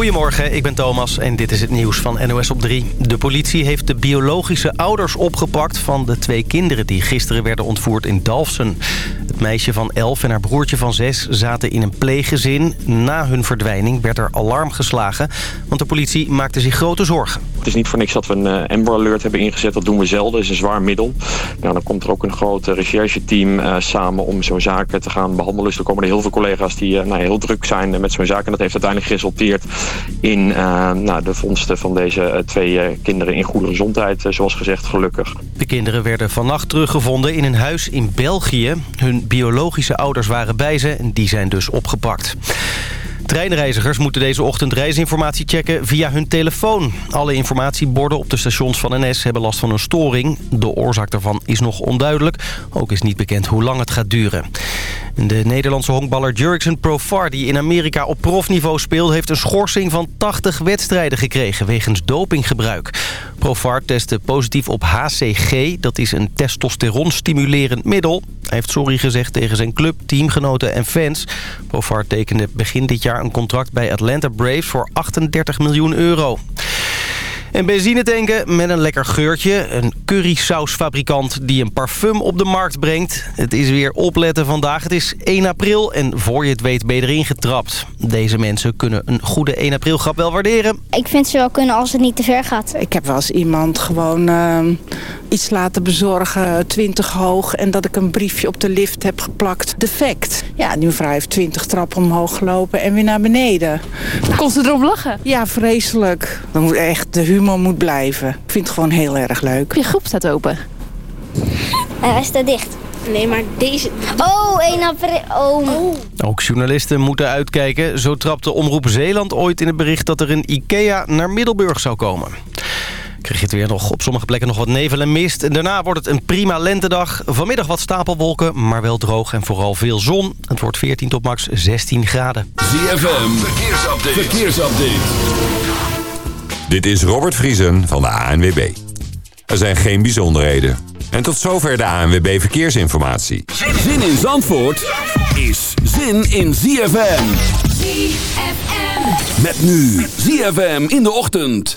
Goedemorgen, ik ben Thomas en dit is het nieuws van NOS op 3. De politie heeft de biologische ouders opgepakt van de twee kinderen... die gisteren werden ontvoerd in Dalfsen. Het meisje van 11 en haar broertje van 6 zaten in een pleeggezin. Na hun verdwijning werd er alarm geslagen, want de politie maakte zich grote zorgen. Het is niet voor niks dat we een uh, Amber Alert hebben ingezet. Dat doen we zelden. Dat is een zwaar middel. Nou, dan komt er ook een groot rechercheteam uh, samen om zo'n zaak te gaan behandelen. Dus er komen er heel veel collega's die uh, nou, heel druk zijn met zo'n zaak. En dat heeft uiteindelijk geresulteerd in nou, de vondsten van deze twee kinderen in goede gezondheid. zoals gezegd, gelukkig. De kinderen werden vannacht teruggevonden in een huis in België. Hun biologische ouders waren bij ze en die zijn dus opgepakt. Treinreizigers moeten deze ochtend reisinformatie checken via hun telefoon. Alle informatieborden op de stations van NS hebben last van een storing. De oorzaak daarvan is nog onduidelijk. Ook is niet bekend hoe lang het gaat duren. De Nederlandse honkballer Jurgen Profar, die in Amerika op profniveau speelt... heeft een schorsing van 80 wedstrijden gekregen wegens dopinggebruik. Profar testte positief op HCG, dat is een testosteron-stimulerend middel. Hij heeft sorry gezegd tegen zijn club, teamgenoten en fans. Profar tekende begin dit jaar een contract bij Atlanta Braves voor 38 miljoen euro. En benzine tanken met een lekker geurtje. Een currysausfabrikant die een parfum op de markt brengt. Het is weer opletten vandaag. Het is 1 april en voor je het weet ben je erin getrapt. Deze mensen kunnen een goede 1 april grap wel waarderen. Ik vind ze wel kunnen als het niet te ver gaat. Ik heb wel eens iemand gewoon uh, iets laten bezorgen, 20 hoog... en dat ik een briefje op de lift heb geplakt. Defect. Ja, die mevrouw heeft 20 trappen omhoog gelopen en weer naar beneden. Kon ze erop lachen? Ja, vreselijk. Dan moet echt de humor moet blijven. Ik vind het gewoon heel erg leuk. Je groep staat open. En hij staat dicht. Nee, maar deze... Oh, 1 april. Oh. oh. Ook journalisten moeten uitkijken. Zo trapte Omroep Zeeland ooit in het bericht dat er een IKEA naar Middelburg zou komen. Krijg je het weer nog op sommige plekken nog wat nevel en mist. En daarna wordt het een prima lentedag. Vanmiddag wat stapelwolken, maar wel droog en vooral veel zon. Het wordt 14 tot max 16 graden. ZFM, verkeersupdate. verkeersupdate. Dit is Robert Vriesen van de ANWB. Er zijn geen bijzonderheden. En tot zover de ANWB Verkeersinformatie. Zin in Zandvoort is zin in ZFM. ZFM. Met nu ZFM in de ochtend.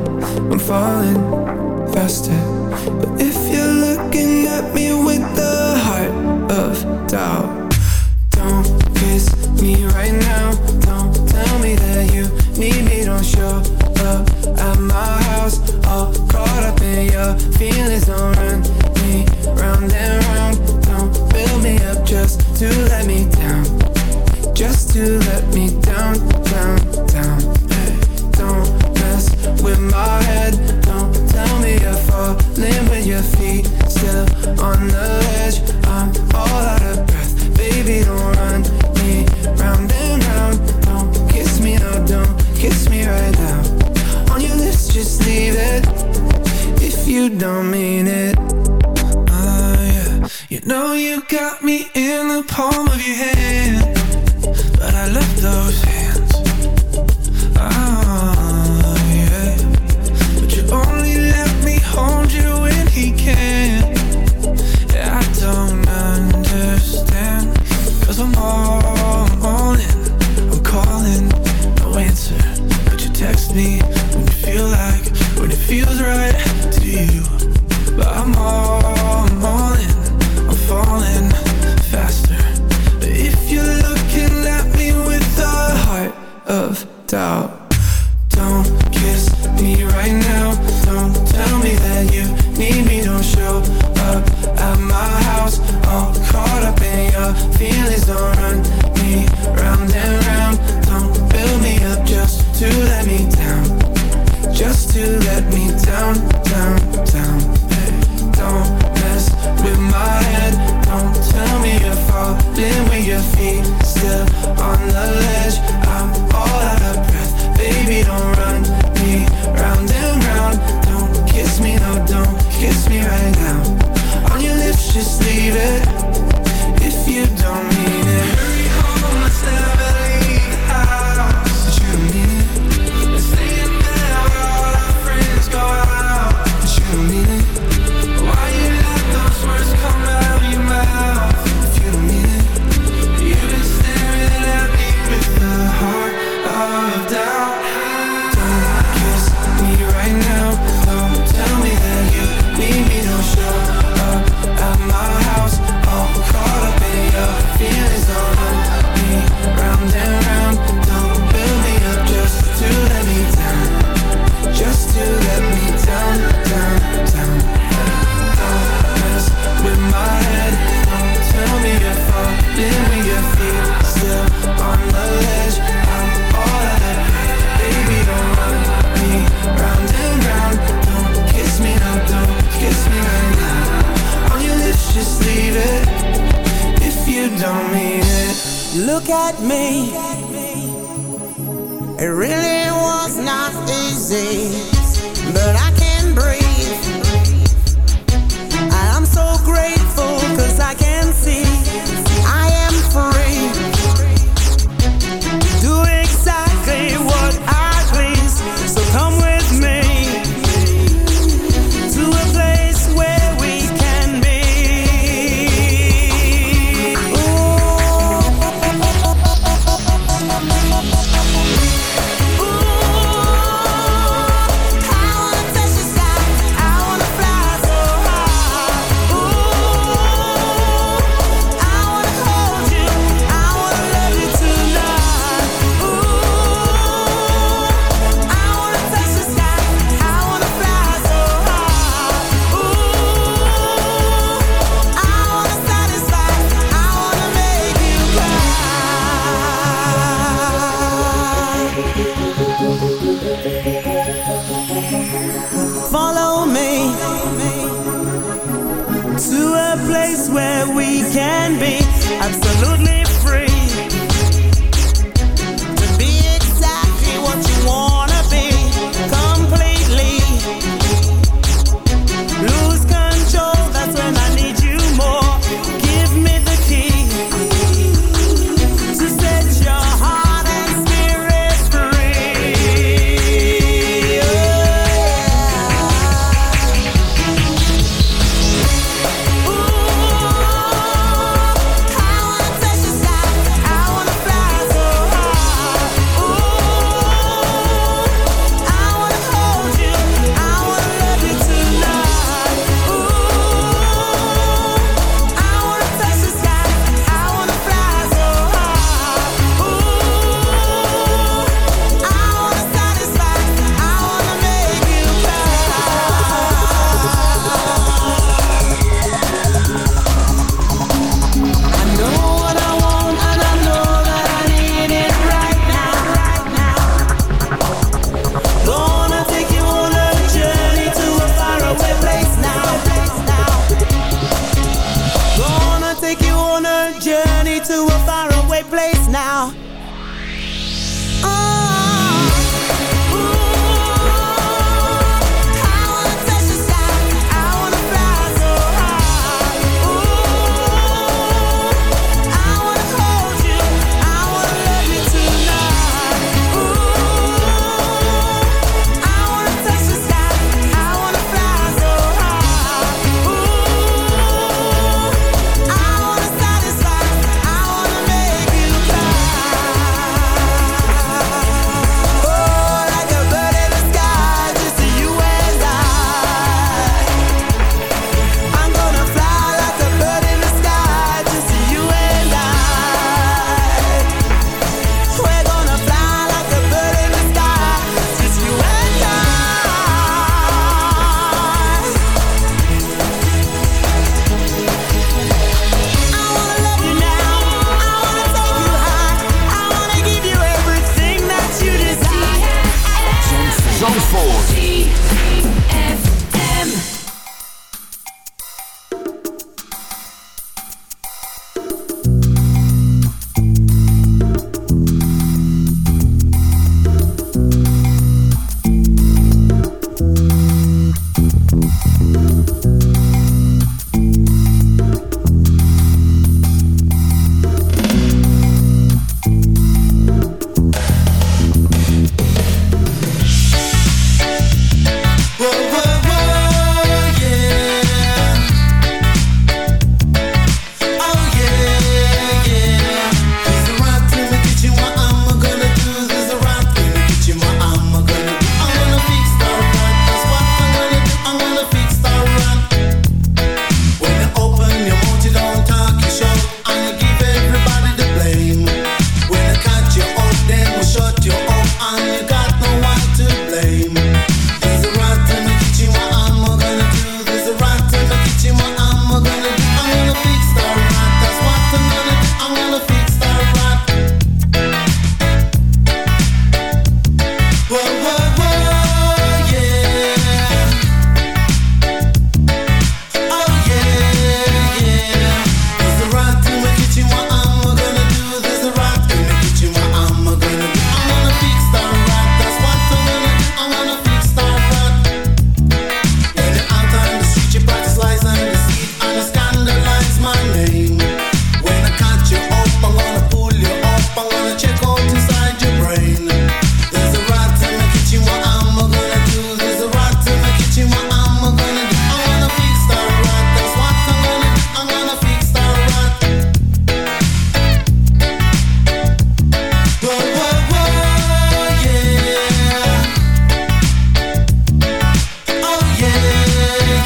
I'm falling faster. But if you're looking at me with the heart of doubt Don't kiss me right now. Don't tell me that you need me. Don't show up at my house. All caught up in your feelings. Look at me. It really was not easy, but I.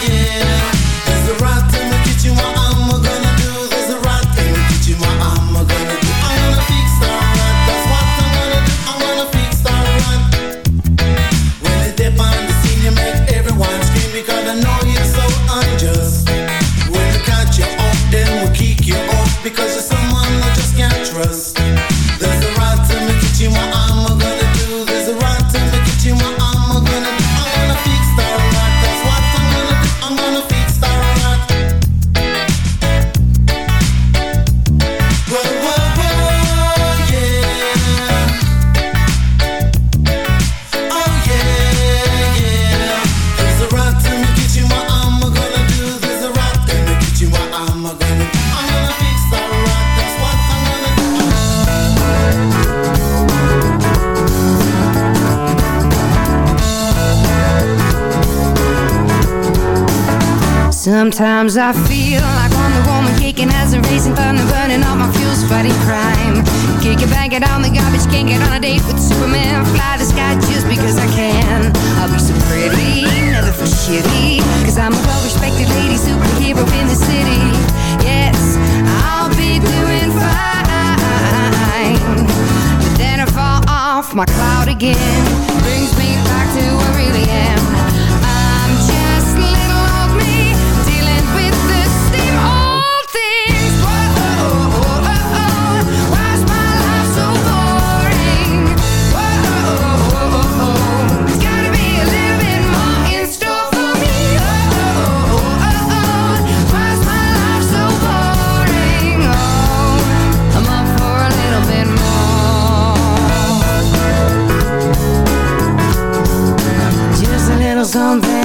again Sometimes I feel something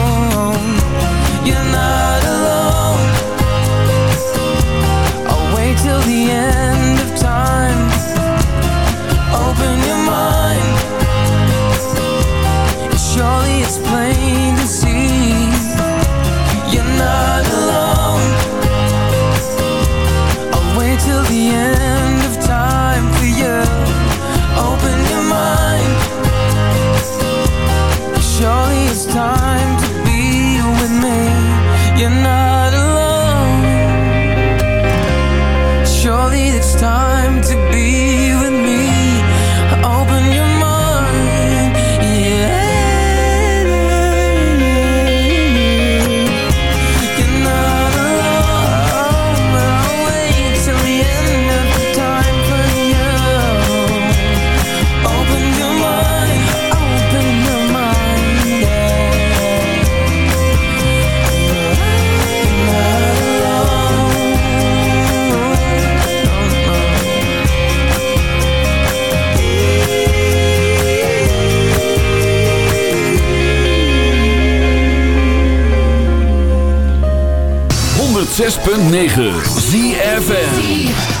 106.9 ZFN